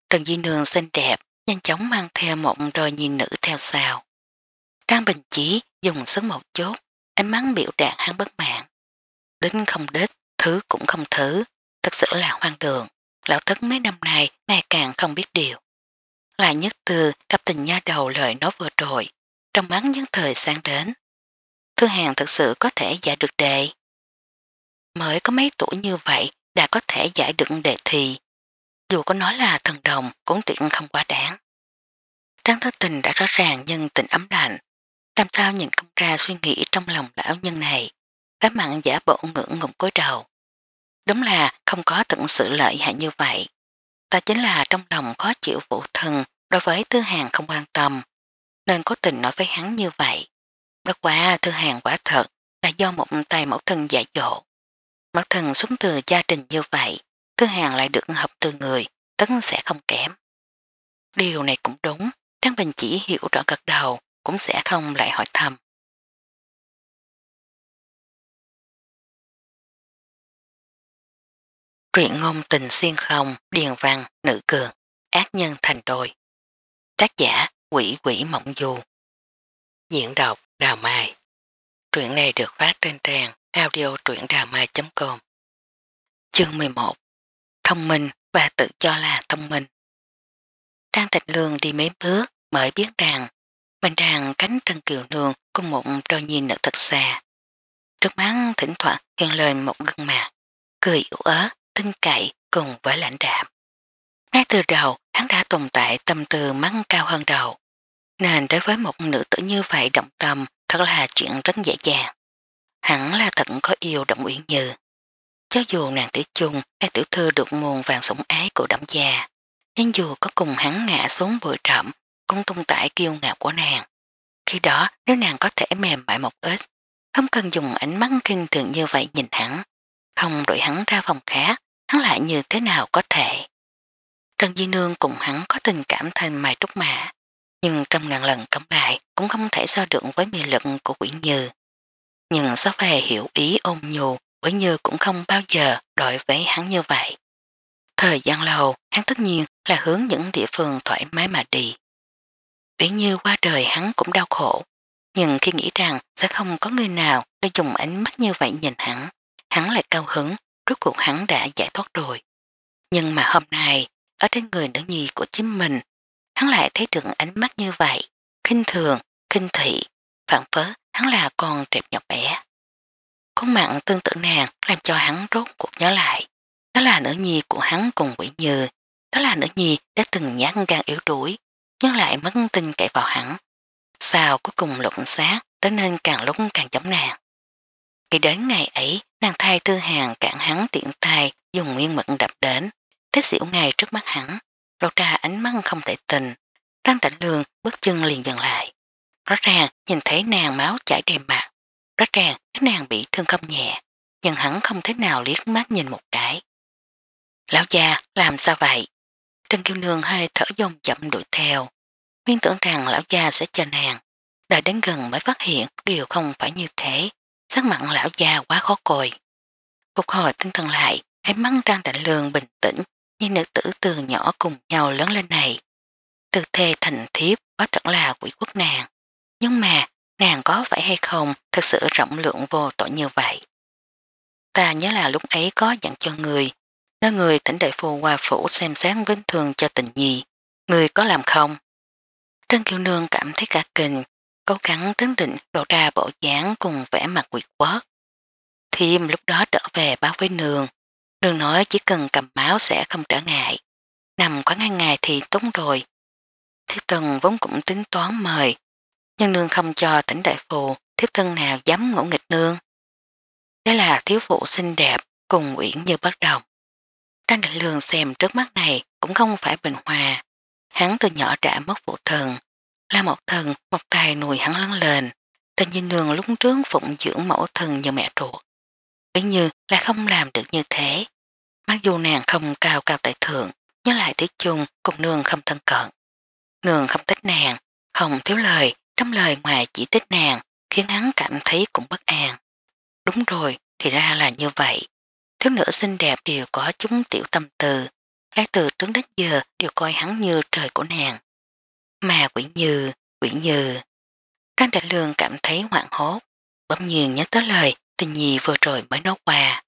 Trần Di Nương xinh đẹp, nhanh chóng mang theo mộng đôi nhìn nữ theo sao. Trang Bình Chí dùng sức một chốt, ánh mắt biểu đạt hắn bất mạng. Đến không đích, thứ cũng không thứ, thật sự là hoang đường. Lão thất mấy năm nay ngày càng không biết điều là nhất từ cặp tình nha đầu lời nói vừa rồi, trong mắt nhất thời sang đến. Thư hàng thực sự có thể giải được đề. Mới có mấy tuổi như vậy đã có thể giải được đề thì, dù có nói là thần đồng cũng tiện không quá đáng. Trang thất tình đã rõ ràng nhưng tình ấm lạnh, làm sao nhìn công ra suy nghĩ trong lòng lão nhân này, phá mặn giả bộ ngưỡng ngụm cối đầu. Đúng là không có tận sự lợi hại như vậy. Ta chính là trong lòng khó chịu vụ thần đối với thư Hàng không quan tâm, nên cố tình nói với hắn như vậy. Bất quá thư Hàng quả thật là do một tay mẫu thân dạy dỗ. Mẫu thân xuống từ gia đình như vậy, thư Hàng lại được hợp từ người, tấn sẽ không kém. Điều này cũng đúng, Trang Bình chỉ hiểu rõ gật đầu, cũng sẽ không lại hỏi thầm. Truyện ngôn tình xuyên không, điền văn, nữ cường, ác nhân thành đôi. Tác giả quỷ quỷ mộng du. Diễn đọc Đào Mai. Truyện này được phát trên trang audio truyệnđàmai.com Chương 11 Thông minh và tự cho là thông minh. Trang Tịch Lương đi mấy bước mới biết rằng mình đang cánh Trần Kiều Nương cùng một đôi nhìn nữ thật xa. Trước mắt thỉnh thoảng hiện lên một gương mặt, cười ủ ớt tin cậy cùng với lãnh đạm. Ngay từ đầu hắn đã tồn tại tâm tư mắng cao hơn đầu. Nên đối với một nữ tử như vậy động tâm thật là chuyện rất dễ dàng. Hẳn là thật có yêu động uyển như. Cho dù nàng tiểu chung hay tiểu thư được nguồn vàng sủng ái của đẩm già, nhưng dù có cùng hắn ngã xuống bụi trậm cũng tung tải kiêu ngạo của nàng. Khi đó nếu nàng có thể mềm mại một ít, không cần dùng ánh mắt kinh thường như vậy nhìn hắn, không đuổi hắn ra phòng khác, hắn lại như thế nào có thể. Trần Di Nương cùng hắn có tình cảm thành mài trúc mạ, nhưng trăm ngàn lần cấm lại cũng không thể so được với mì lực của quỷ như. Nhưng so về hiểu ý ôm nhù, quỷ như cũng không bao giờ đối với hắn như vậy. Thời gian lâu, hắn tất nhiên là hướng những địa phương thoải mái mà đi. Quỷ như qua đời hắn cũng đau khổ, nhưng khi nghĩ rằng sẽ không có người nào để dùng ánh mắt như vậy nhìn hắn, hắn lại cao hứng, rốt cuộc hắn đã giải thoát rồi. Nhưng mà hôm nay, ở trên người nữ nhi của chính mình, hắn lại thấy được ánh mắt như vậy, kinh thường, kinh thị, phản phớ hắn là con trệp nhọc bé. Khuôn mặn tương tự nàng làm cho hắn rốt cuộc nhớ lại. Đó là nữ nhi của hắn cùng quỷ như, đó là nữ nhi đã từng nhát gan yếu đuổi, nhưng lại mất tin cậy vào hắn. Sao cuối cùng luận xác, đó nên càng lúc càng chống nàng. Khi đến ngày ấy, nàng thai thư hàng cản hắn tiện tay dùng nguyên mẫn đập đến, thế xỉu ngay trước mắt hắn, lộ ra ánh mắt không thể tình. Răng tảnh lương bước chân liền dừng lại. Rõ ràng nhìn thấy nàng máu chảy đầy mặt, rõ ràng các nàng bị thương không nhẹ, nhưng hắn không thể nào liếc mắt nhìn một cái. Lão già, làm sao vậy? Trân Kiêu Nương hơi thở dông chậm đuổi theo. Nguyên tưởng rằng lão già sẽ chờ nàng, đợi đến gần mới phát hiện điều không phải như thế sắc mặn lão già quá khó cồi. Phục hồi tinh thần lại, ánh mắt đang tạnh lường bình tĩnh như nữ tử từ nhỏ cùng nhau lớn lên này. Từ thê thành thiếp quá thật là quỷ quốc nàng. Nhưng mà nàng có phải hay không thật sự rộng lượng vô tội như vậy. Ta nhớ là lúc ấy có dặn cho người, nói người tỉnh đại phù qua phủ xem sáng vinh thường cho tình nhi, người có làm không? Trân Kiều Nương cảm thấy cả kinh, cố gắng trấn định lộ ra bộ dáng cùng vẻ mặt quyệt quất. Thiêm lúc đó trở về báo với nương. Nương nói chỉ cần cầm máu sẽ không trở ngại. Nằm khoảng hai ngày thì tốn rồi. Thiết tần vốn cũng tính toán mời. Nhưng nương không cho tỉnh đại phù thiết thân nào dám ngỗ nghịch nương. Đó là thiếu phụ xinh đẹp cùng uyển như bất đồng. Trang đại lường xem trước mắt này cũng không phải bình hòa. Hắn từ nhỏ đã mất phụ thần, là một thần, một tài nuôi hắn lớn lên, trên dinh đường lúc trước phụng dưỡng mẫu thần như mẹ ruột. Với như là không làm được như thế, mặc dù nàng không cao cao tại thượng, nhớ lại tới chung cùng nương không thân cận. Nương không thích nàng, không thiếu lời, trong lời ngoài chỉ thích nàng, khiến hắn cảm thấy cũng bất an. Đúng rồi, thì ra là như vậy. Thiếu nữ xinh đẹp đều có chúng tiểu tâm từ, ngay từ trứng đến giờ đều coi hắn như trời của nàng. Mà quỷ như, quỷ như. Trang Đại Lương cảm thấy hoảng hốt, bỗng nhiên nhớ tới lời tình nhi vừa rồi mới nói qua.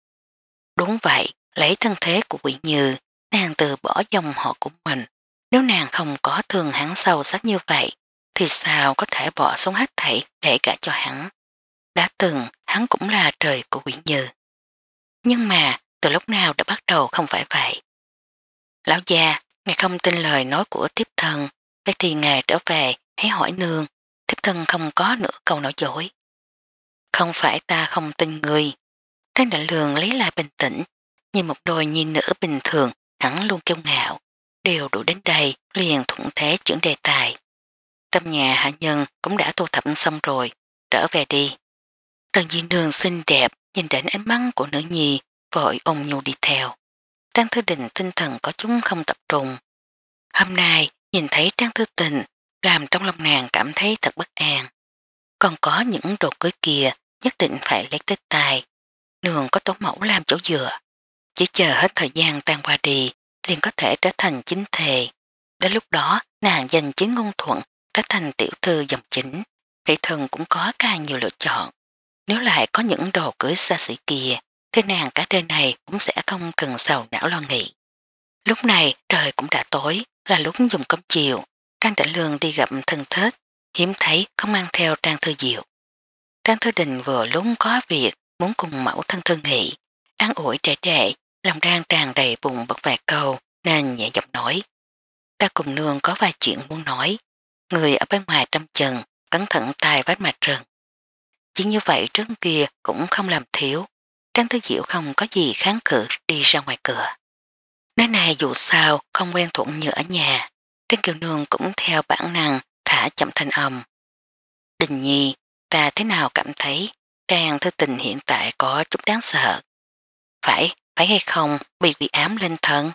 Đúng vậy, lấy thân thế của quỷ như, nàng từ bỏ dòng họ của mình. Nếu nàng không có thương hắn sâu sắc như vậy, thì sao có thể bỏ xuống hết thảy để cả cho hắn. Đã từng, hắn cũng là trời của quỷ như. Nhưng mà, từ lúc nào đã bắt đầu không phải vậy. Lão gia, ngài không tin lời nói của tiếp thân Vậy thì ngài trở về, hãy hỏi nương, thiếp thân không có nữa câu nói dối. Không phải ta không tin người. Trang đại lường lấy lại bình tĩnh, như một đôi nhìn nữ bình thường, hẳn luôn kiêu ngạo, đều đủ đến đây, liền thuận thế chuyển đề tài. Trong nhà hạ nhân cũng đã tu thập xong rồi, trở về đi. Trần Di Nương xinh đẹp, nhìn đến ánh mắt của nữ nhi, vội ôm nhu đi theo. Trang Thư Đình tinh thần có chúng không tập trung. Hôm nay, Nhìn thấy trang thư tình, làm trong lòng nàng cảm thấy thật bất an. Còn có những đồ cưới kia nhất định phải lấy tới tài. Đường có tố mẫu làm chỗ dựa. Chỉ chờ hết thời gian tan qua đi, liền có thể trở thành chính thề. Đến lúc đó, nàng dành chính ngôn thuận, trở thành tiểu thư dòng chính. Thị thần cũng có càng nhiều lựa chọn. Nếu lại có những đồ cưới xa xỉ kia, thì nàng cả đời này cũng sẽ không cần sầu não lo nghĩ. Lúc này trời cũng đã tối, là lúc dùng cốc chiều, Trang Cảnh Lương đi gặp thân thết hiếm thấy có mang theo Trang Thư Diệu. Trang Thư Đình vừa lúc có việc muốn cùng mẫu thân thương nghị, an ủi trẻ trẻ, lòng đang tràn đầy bùng bật vài câu, nên nhẹ giọng nói. Ta cùng nương có vài chuyện muốn nói, người ở bên ngoài trong chừng, cẩn thận tài vách mặt rừng. Chỉ như vậy trước kia cũng không làm thiếu, Trang Thư Diệu không có gì kháng cự đi ra ngoài cửa. Nơi này dù sao không quen thuộc như ở nhà, trên Kiều Nương cũng theo bản năng thả chậm thanh âm. Đình nhi, ta thế nào cảm thấy Trang thư tình hiện tại có chút đáng sợ. Phải, phải hay không bị bị ám lên thân.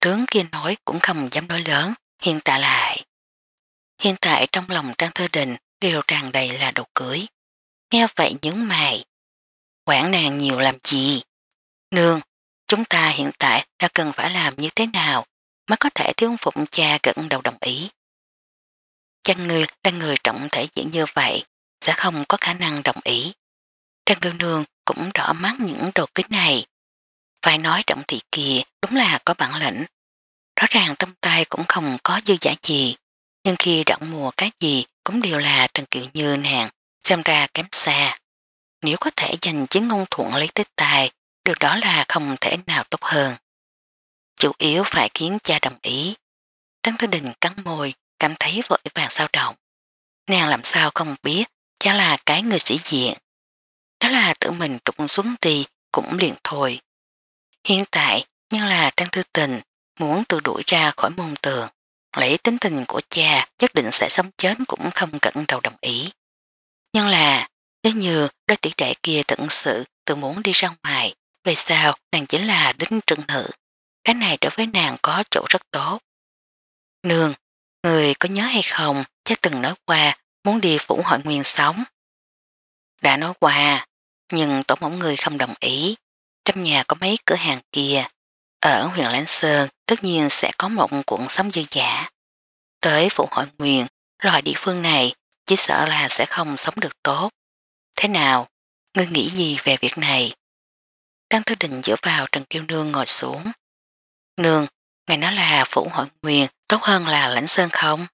Trướng kia nói cũng không dám nói lớn, hiện tại lại. Hiện tại trong lòng Trang thư Đình đều tràn đầy là đồ cưới. Nghe vậy nhớ mày. Quảng nàng nhiều làm gì? Nương, Chúng ta hiện tại đã cần phải làm như thế nào mới có thể thuyết phục cha gần đầu đồng ý. Chân người là người trọng thể diễn như vậy sẽ không có khả năng đồng ý. Trang Ngư Nương cũng rõ mắt những đồ kính này. Phải nói trọng thị kia đúng là có bản lĩnh. Rõ ràng trong tay cũng không có dư giả gì, nhưng khi rộng mùa cái gì cũng đều là Trần Kiều Như nàng, xem ra kém xa. Nếu có thể giành chiến ngôn thuận lấy tới tài điều đó là không thể nào tốt hơn. Chủ yếu phải khiến cha đồng ý. Tránh Thư Đình cắn môi, cảm thấy vội vàng sao động. Nàng làm sao không biết cha là cái người sĩ diện. Đó là tự mình trụng xuống đi cũng liền thôi. Hiện tại, nhưng là Trang Thư Tình muốn tự đuổi ra khỏi môn tường. Lấy tính tình của cha chắc định sẽ sống chết cũng không cẩn đầu đồng ý. Nhưng là, nếu như đôi tỷ trẻ kia tận sự tự muốn đi ra ngoài, về sao nàng chính là đính trưng nữ. Cái này đối với nàng có chỗ rất tốt. Nương, người có nhớ hay không, cha từng nói qua muốn đi phủ hội nguyên sống. Đã nói qua, nhưng tổ mẫu người không đồng ý. Trong nhà có mấy cửa hàng kia, ở huyện Lánh Sơn tất nhiên sẽ có một cuộn sống dư giả. Tới phụ hội nguyên, loại địa phương này chỉ sợ là sẽ không sống được tốt. Thế nào, ngươi nghĩ gì về việc này? Tăng Thư Định dựa vào Trần Kiêu Nương ngồi xuống. Nương, ngài nói là phủ hội nguyên tốt hơn là lãnh sơn không?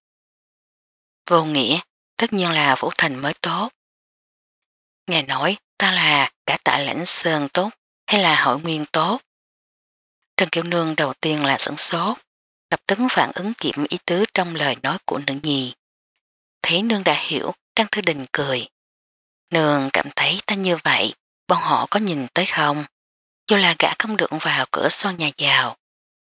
Vô nghĩa, tất nhiên là phủ thành mới tốt. Ngài nói ta là cả tại lãnh sơn tốt hay là hội nguyên tốt? Trần Kiêu Nương đầu tiên là sẵn sốt, lập tức phản ứng kiểm ý tứ trong lời nói của nữ nhi. Thấy Nương đã hiểu, Trang Thư Đình cười. Nương cảm thấy ta như vậy, bọn họ có nhìn tới không? dù là gã không được vào cửa son nhà giàu,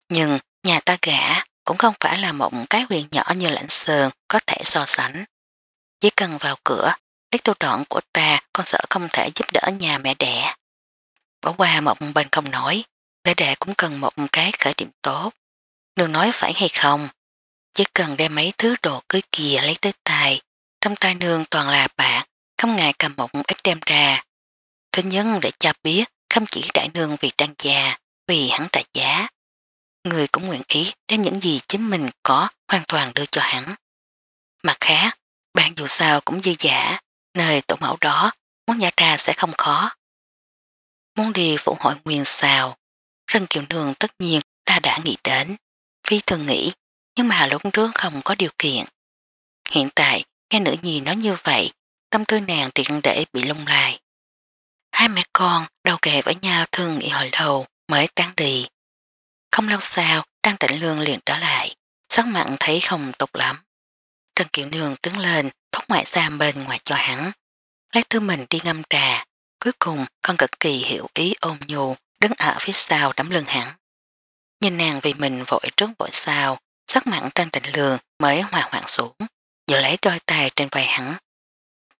nhưng nhà ta gã cũng không phải là một cái quyền nhỏ như lãnh sườn có thể so sánh. Chỉ cần vào cửa, đích tu đoạn của ta con sợ không thể giúp đỡ nhà mẹ đẻ. Bỏ qua một bên không nói, để đẻ cũng cần một cái khởi điểm tốt. Đừng nói phải hay không, chỉ cần đem mấy thứ đồ cưới kìa lấy tới tay, trong tay nương toàn là bạc, không ngại cầm một ít đem ra. Thế nhưng để cha biết không chỉ đại nương vì trang già, vì hắn trả giá. Người cũng nguyện ý đem những gì chính mình có hoàn toàn đưa cho hắn. Mặt khác, bạn dù sao cũng dư giả, nơi tổ mẫu đó muốn nhả trà sẽ không khó. Muốn đi phụ hội nguyên sao, Rân Kiều Nương tất nhiên ta đã nghĩ đến, phi thường nghĩ, nhưng mà lúc trước không có điều kiện. Hiện tại, nghe nữ nhi nói như vậy, tâm tư nàng tiện để bị lung lại. Hai mẹ con đầu kề với nhau thương nghị hồi đầu mới tán đi. Không lâu sau, Đăng Tịnh Lương liền trở lại, sắc mặn thấy không tục lắm. Trần kiệu Nương tướng lên, thúc ngoại ra bên ngoài cho hắn. Lấy thư mình đi ngâm trà, cuối cùng con cực kỳ hiểu ý ôm nhu, đứng ở phía sau đấm lưng hắn. Nhìn nàng vì mình vội trước vội sau, sắc mặn Trần Tịnh Lương mới hòa hoạn xuống, giờ lấy đôi tay trên vai hắn.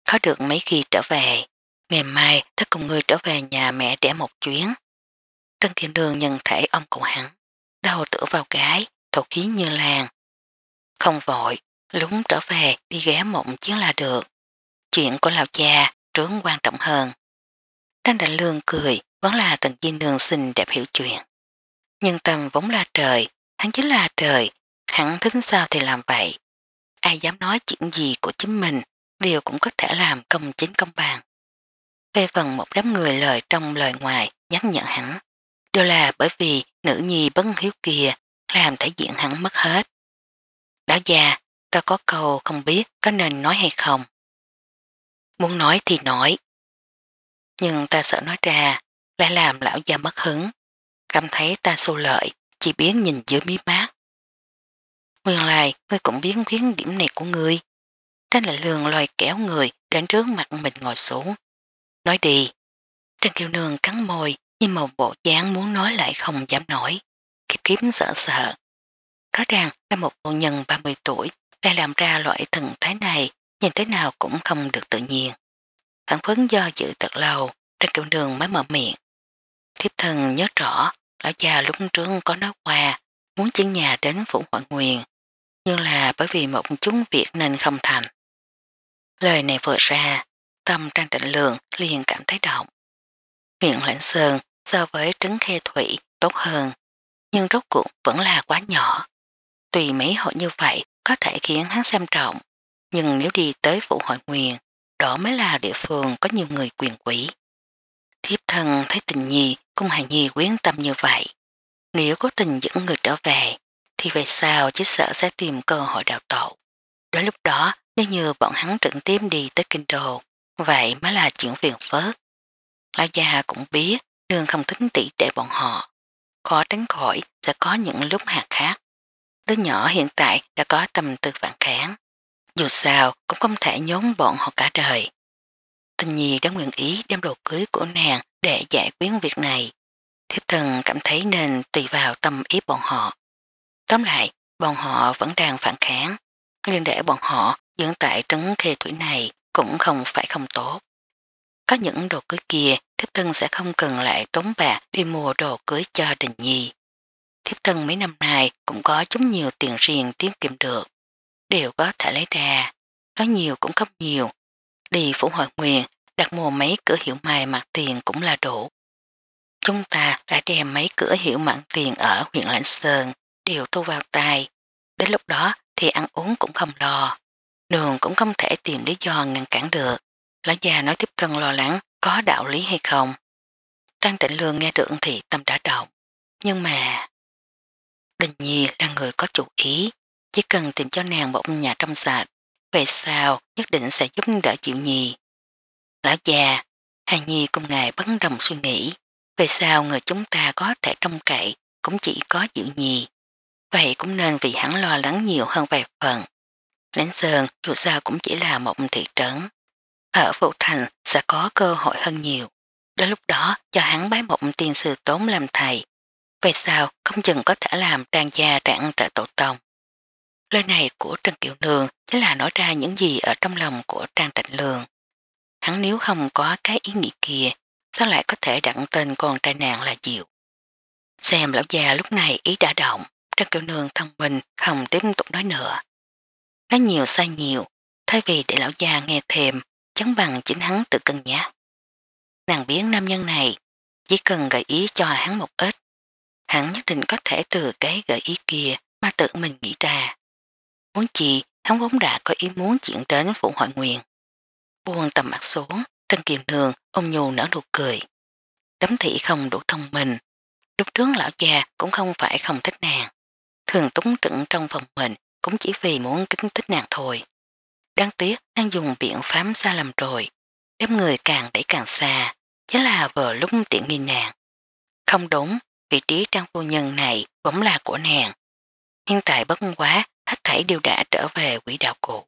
có được mấy khi trở về, ngày mai ta cùng người trở về nhà mẹ trẻ một chuyến. Trân Thiên Đường nhận thể ông cụ hắn, đầu tựa vào gái, thổ khí như làng. Không vội, lúng trở về đi ghé mộng chiến là được. Chuyện của lão cha trướng quan trọng hơn. Trang Đại Lương cười, vẫn là Trần Diên Đường xinh đẹp hiểu chuyện. Nhưng tâm vốn là trời, hắn chính là trời, hắn thích sao thì làm vậy. Ai dám nói chuyện gì của chính mình, điều cũng có thể làm công chính công bằng về phần một đám người lời trong lời ngoài nhắc nhở hắn, đều là bởi vì nữ nhi bấn hiếu kia làm thể diện hắn mất hết. Đó già, ta có câu không biết có nên nói hay không. Muốn nói thì nói. Nhưng ta sợ nói ra, lại làm lão già mất hứng. Cảm thấy ta xô lợi, chỉ biến nhìn giữa mí mát. Nguyên lại, ngươi cũng biến khuyến điểm này của ngươi. Đó là lường loài kéo người đến trước mặt mình ngồi xuống. Nói đi. Trần Kiều Nương cắn môi, nhưng một bộ dáng muốn nói lại không dám nổi. Kiếp kiếm sợ sợ. Rõ ràng là một phụ nhân 30 tuổi đang làm ra loại thần thái này, nhìn thế nào cũng không được tự nhiên. Phản phấn do dự thật lâu, Trần Kiều Nương mới mở miệng. Thiếp thần nhớ rõ, lão già lúc trước có nói qua, muốn chuyển nhà đến Phủ Hội Nguyên, nhưng là bởi vì một chút việc nên không thành. Lời này vừa ra, tâm trang trịnh lượng liền cảm thấy động. Huyện Lãnh Sơn so với trứng khe thủy tốt hơn, nhưng rốt cuộc vẫn là quá nhỏ. Tùy mấy hội như vậy có thể khiến hắn xem trọng, nhưng nếu đi tới phụ hội nguyền, đó mới là địa phương có nhiều người quyền quý. Thiếp thân thấy tình nhi cũng hàng nhi quyến tâm như vậy. Nếu có tình dẫn người trở về, thì về sau chứ sợ sẽ tìm cơ hội đào tộ. Đến lúc đó, nếu như bọn hắn trực tiếp đi tới kinh đồ, Vậy mới là chuyện phiền phớt. la gia cũng biết đường không tính tỷ để bọn họ. Khó tránh khỏi sẽ có những lúc hạt khác. Đứa nhỏ hiện tại đã có tâm tư phản kháng. Dù sao cũng không thể nhốn bọn họ cả đời. Tình nhi đã nguyện ý đem đồ cưới của nàng để giải quyết việc này. Thiếp thần cảm thấy nên tùy vào tâm ý bọn họ. Tóm lại, bọn họ vẫn đang phản kháng. Liên để bọn họ dưỡng tại trấn khê thủy này cũng không phải không tốt. Có những đồ cưới kia thiếp thân sẽ không cần lại tốn bạc đi mua đồ cưới cho đình nhi. Thiếp thân mấy năm nay cũng có chút nhiều tiền riêng tiết kiệm được, đều có thể lấy ra, nói nhiều cũng không nhiều. Đi phủ hội nguyện, đặt mua mấy cửa hiệu mài mặt tiền cũng là đủ. Chúng ta đã đem mấy cửa hiệu mặn tiền ở huyện Lãnh Sơn đều thu vào tay. Đến lúc đó thì ăn uống cũng không lo đường cũng không thể tìm lý do ngăn cản được. Lão già nói tiếp thân lo lắng có đạo lý hay không. Trang Trịnh Lương nghe được thì tâm đã động. Nhưng mà... Đình Nhi là người có chủ ý, chỉ cần tìm cho nàng một nhà trong sạch, về sao nhất định sẽ giúp đỡ chịu Nhi. Lão già, Hàng Nhi cùng ngài bất đồng suy nghĩ, về sao người chúng ta có thể trông cậy cũng chỉ có chịu Nhi. Vậy cũng nên vì hắn lo lắng nhiều hơn vài phần. Lánh Sơn dù sao cũng chỉ là một thị trấn. Ở Phụ Thành sẽ có cơ hội hơn nhiều. Đến lúc đó cho hắn bái một tiên sư tốn làm thầy. Vậy sao không chừng có thể làm trang gia trạng trợ tổ tông. Lời này của Trần Kiều Nương chính là nói ra những gì ở trong lòng của Trang Trịnh Lương. Hắn nếu không có cái ý nghĩ kia, sao lại có thể đặt tên con trai nàng là Diệu. Xem lão già lúc này ý đã động, Trang Kiều Nương thông minh không tiếp tục nói nữa, Nói nhiều sai nhiều, thay vì để lão già nghe thèm, chấn bằng chính hắn tự cân nhắc. Nàng biến nam nhân này, chỉ cần gợi ý cho hắn một ít, hắn nhất định có thể từ cái gợi ý kia mà tự mình nghĩ ra. Muốn gì, hắn vốn đã có ý muốn chuyển đến phụ hội nguyện. Buông tầm mặt xuống, trên Kiều đường ông nhù nở nụ cười. Đấm thị không đủ thông minh, lúc trước lão già cũng không phải không thích nàng. Thường túng trựng trong phòng mình cũng chỉ vì muốn kính thích nàng thôi. Đáng tiếc đang dùng biện pháp xa lầm rồi, đám người càng đẩy càng xa, chính là vừa lúc tiện nghi nàng. Không đúng, vị trí trang phu nhân này vẫn là của nàng. Hiện tại bất quá, hết thảy đều đã trở về quỹ đạo cũ.